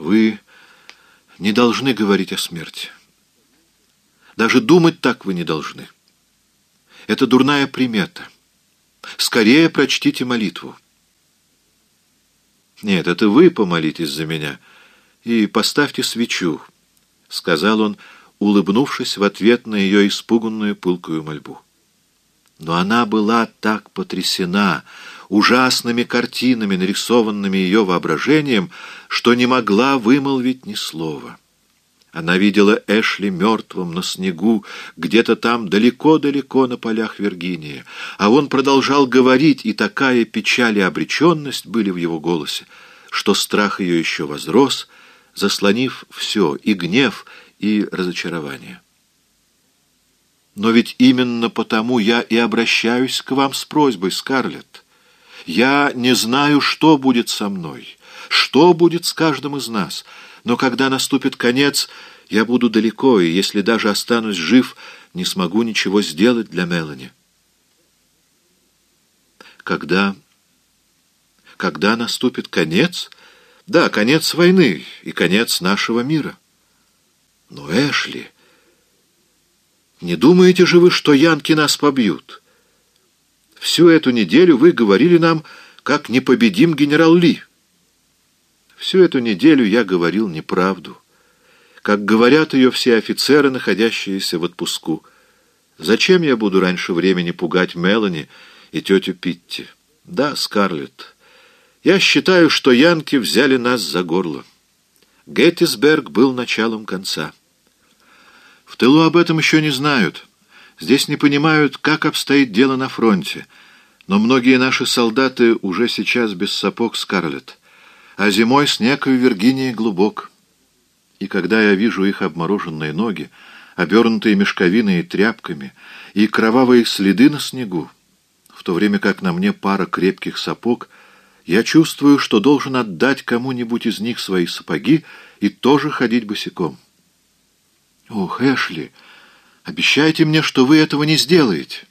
Вы не должны говорить о смерти. Даже думать так вы не должны. Это дурная примета. Скорее прочтите молитву. Нет, это вы помолитесь за меня и поставьте свечу, — сказал он, улыбнувшись в ответ на ее испуганную пылкую мольбу. Но она была так потрясена ужасными картинами, нарисованными ее воображением, что не могла вымолвить ни слова. Она видела Эшли мертвым на снегу, где-то там далеко-далеко на полях Виргинии, а он продолжал говорить, и такая печаль и обреченность были в его голосе, что страх ее еще возрос, заслонив все, и гнев, и разочарование. Но ведь именно потому я и обращаюсь к вам с просьбой, Скарлетт. Я не знаю, что будет со мной, что будет с каждым из нас, но когда наступит конец, я буду далеко, и если даже останусь жив, не смогу ничего сделать для Мелани. Когда... Когда наступит конец? Да, конец войны и конец нашего мира. Но, Эшли... Не думаете же вы, что янки нас побьют? Всю эту неделю вы говорили нам, как непобедим генерал Ли. Всю эту неделю я говорил неправду, как говорят ее все офицеры, находящиеся в отпуску. Зачем я буду раньше времени пугать Мелани и тетю Питти? Да, Скарлетт, я считаю, что янки взяли нас за горло. Геттисберг был началом конца. В тылу об этом еще не знают. Здесь не понимают, как обстоит дело на фронте. Но многие наши солдаты уже сейчас без сапог Скарлетт. А зимой снег в Виргинии глубок. И когда я вижу их обмороженные ноги, обернутые мешковиной и тряпками, и кровавые следы на снегу, в то время как на мне пара крепких сапог, я чувствую, что должен отдать кому-нибудь из них свои сапоги и тоже ходить босиком. «Ох, Эшли, обещайте мне, что вы этого не сделаете».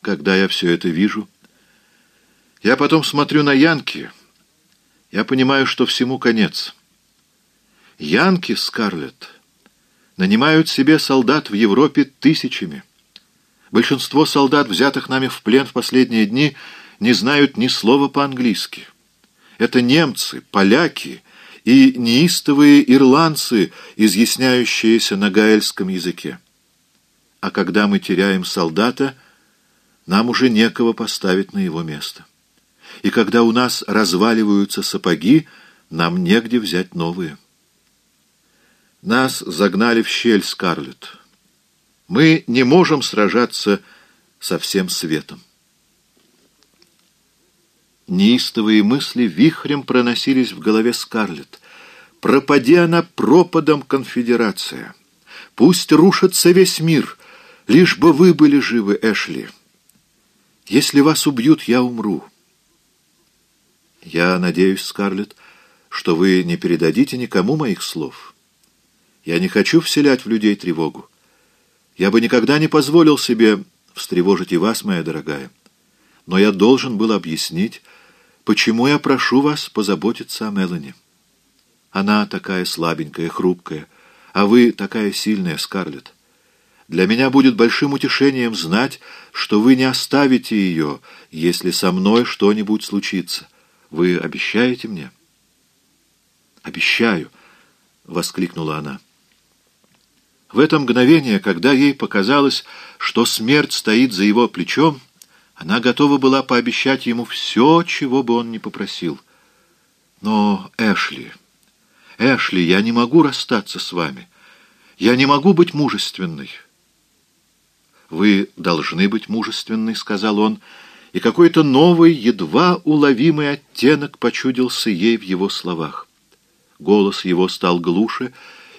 Когда я все это вижу, я потом смотрю на Янки, я понимаю, что всему конец. Янки, Скарлетт, нанимают себе солдат в Европе тысячами. Большинство солдат, взятых нами в плен в последние дни, не знают ни слова по-английски. Это немцы, поляки и неистовые ирландцы, изъясняющиеся на гаэльском языке. А когда мы теряем солдата, нам уже некого поставить на его место. И когда у нас разваливаются сапоги, нам негде взять новые. Нас загнали в щель, Скарлетт. Мы не можем сражаться со всем светом. Неистовые мысли вихрем проносились в голове Скарлетт. Пропади она пропадом конфедерация. Пусть рушится весь мир, лишь бы вы были живы, Эшли. Если вас убьют, я умру. Я надеюсь, Скарлетт, что вы не передадите никому моих слов. Я не хочу вселять в людей тревогу. Я бы никогда не позволил себе встревожить и вас, моя дорогая. Но я должен был объяснить, почему я прошу вас позаботиться о Мелани. Она такая слабенькая, хрупкая, а вы такая сильная, Скарлетт. Для меня будет большим утешением знать, что вы не оставите ее, если со мной что-нибудь случится. Вы обещаете мне? «Обещаю!» — воскликнула она. В это мгновение, когда ей показалось, что смерть стоит за его плечом, она готова была пообещать ему все, чего бы он ни попросил. Но, Эшли, Эшли, я не могу расстаться с вами. Я не могу быть мужественной. Вы должны быть мужественной, сказал он, и какой-то новый, едва уловимый оттенок почудился ей в его словах. Голос его стал глуше,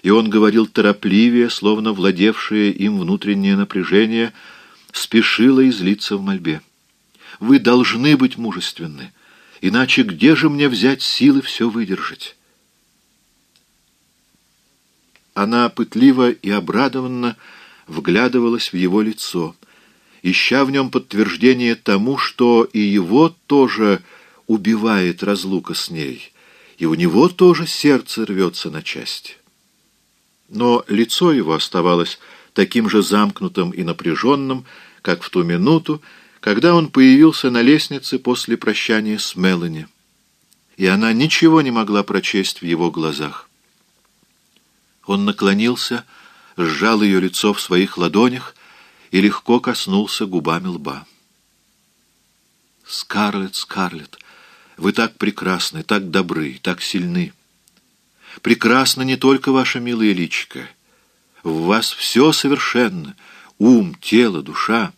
и он говорил торопливее, словно владевшее им внутреннее напряжение — спешила излиться в мольбе. «Вы должны быть мужественны, иначе где же мне взять силы все выдержать?» Она пытливо и обрадованно вглядывалась в его лицо, ища в нем подтверждение тому, что и его тоже убивает разлука с ней, и у него тоже сердце рвется на части. Но лицо его оставалось таким же замкнутым и напряженным, как в ту минуту, когда он появился на лестнице после прощания с Мелани, и она ничего не могла прочесть в его глазах. Он наклонился, сжал ее лицо в своих ладонях и легко коснулся губами лба. «Скарлетт, Скарлетт, вы так прекрасны, так добры, так сильны. Прекрасно не только ваша милая личико. В вас все совершенно — ум, тело, душа».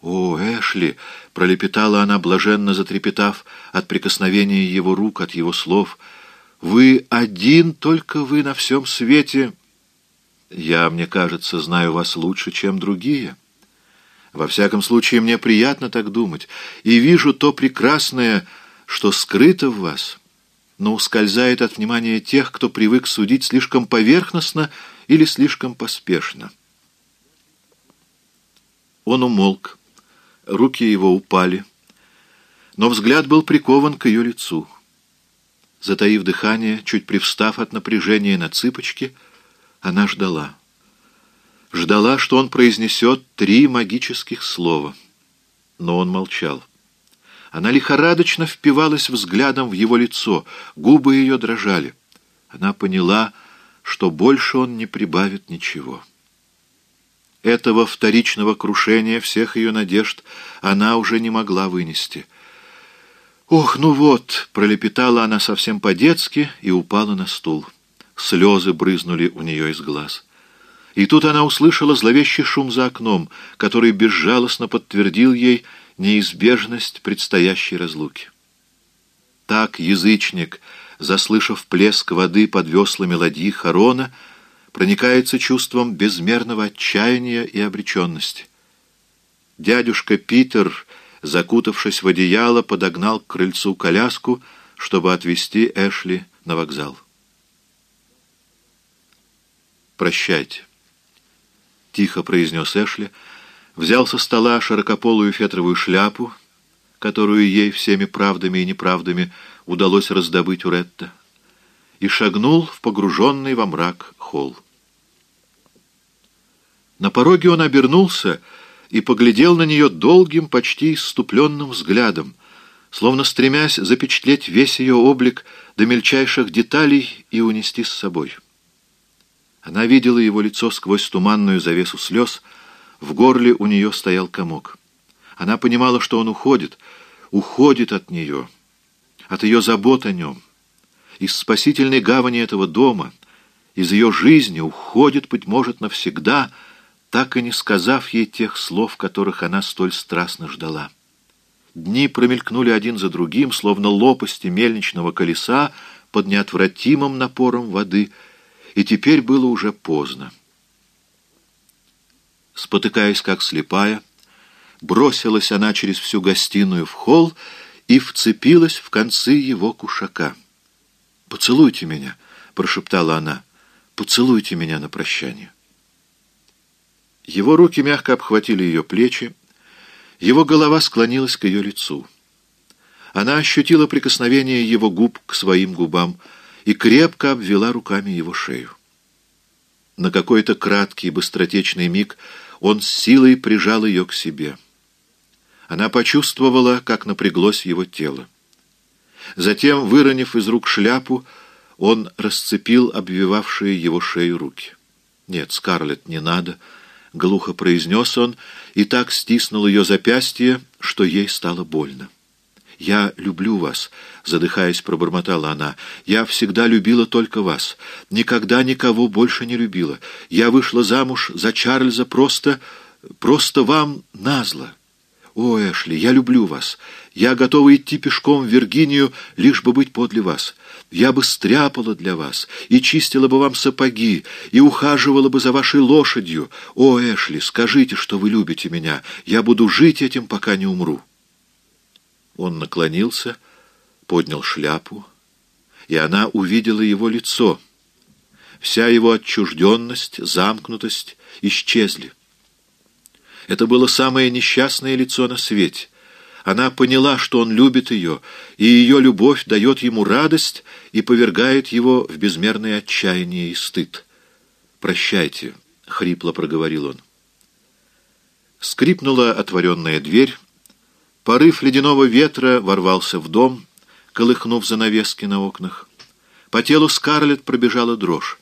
«О, Эшли!» — пролепетала она, блаженно затрепетав от прикосновения его рук, от его слов. «Вы один, только вы на всем свете...» «Я, мне кажется, знаю вас лучше, чем другие. Во всяком случае, мне приятно так думать, и вижу то прекрасное, что скрыто в вас, но ускользает от внимания тех, кто привык судить слишком поверхностно или слишком поспешно». Он умолк руки его упали, но взгляд был прикован к ее лицу. Затаив дыхание, чуть привстав от напряжения на цыпочки, она ждала. Ждала, что он произнесет три магических слова. Но он молчал. Она лихорадочно впивалась взглядом в его лицо, губы ее дрожали. Она поняла, что больше он не прибавит ничего. Этого вторичного крушения всех ее надежд она уже не могла вынести. «Ох, ну вот!» — пролепетала она совсем по-детски и упала на стул. Слезы брызнули у нее из глаз. И тут она услышала зловещий шум за окном, который безжалостно подтвердил ей неизбежность предстоящей разлуки. Так язычник, заслышав плеск воды под веслами ладьи Харона, — проникается чувством безмерного отчаяния и обреченности. Дядюшка Питер, закутавшись в одеяло, подогнал к крыльцу коляску, чтобы отвезти Эшли на вокзал. «Прощайте», — тихо произнес Эшли, взял со стола широкополую фетровую шляпу, которую ей всеми правдами и неправдами удалось раздобыть у Ретта, и шагнул в погруженный во мрак холл. На пороге он обернулся и поглядел на нее долгим, почти иступленным взглядом, словно стремясь запечатлеть весь ее облик до мельчайших деталей и унести с собой. Она видела его лицо сквозь туманную завесу слез, в горле у нее стоял комок. Она понимала, что он уходит, уходит от нее, от ее забот о нем. Из спасительной гавани этого дома, из ее жизни уходит, быть может, навсегда — так и не сказав ей тех слов, которых она столь страстно ждала. Дни промелькнули один за другим, словно лопасти мельничного колеса под неотвратимым напором воды, и теперь было уже поздно. Спотыкаясь, как слепая, бросилась она через всю гостиную в холл и вцепилась в концы его кушака. «Поцелуйте меня», — прошептала она, — «поцелуйте меня на прощание». Его руки мягко обхватили ее плечи, его голова склонилась к ее лицу. Она ощутила прикосновение его губ к своим губам и крепко обвела руками его шею. На какой-то краткий, быстротечный миг он с силой прижал ее к себе. Она почувствовала, как напряглось его тело. Затем, выронив из рук шляпу, он расцепил обвивавшие его шею руки. «Нет, Скарлетт, не надо», — глухо произнес он, и так стиснул ее запястье, что ей стало больно. «Я люблю вас», — задыхаясь, пробормотала она. «Я всегда любила только вас. Никогда никого больше не любила. Я вышла замуж за Чарльза просто... просто вам назло. О, Эшли, я люблю вас. Я готова идти пешком в Виргинию, лишь бы быть подле вас. Я бы стряпала для вас, и чистила бы вам сапоги, и ухаживала бы за вашей лошадью. О, Эшли, скажите, что вы любите меня. Я буду жить этим, пока не умру». Он наклонился, поднял шляпу, и она увидела его лицо. Вся его отчужденность, замкнутость исчезли. Это было самое несчастное лицо на свете — Она поняла, что он любит ее, и ее любовь дает ему радость и повергает его в безмерное отчаяние и стыд. «Прощайте», — хрипло проговорил он. Скрипнула отворенная дверь. Порыв ледяного ветра ворвался в дом, колыхнув занавески на окнах. По телу Скарлетт пробежала дрожь.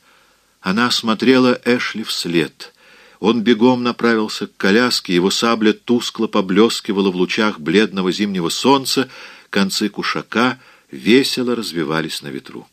Она смотрела Эшли вслед. Он бегом направился к коляске, его сабля тускло поблескивала в лучах бледного зимнего солнца, концы кушака весело развивались на ветру.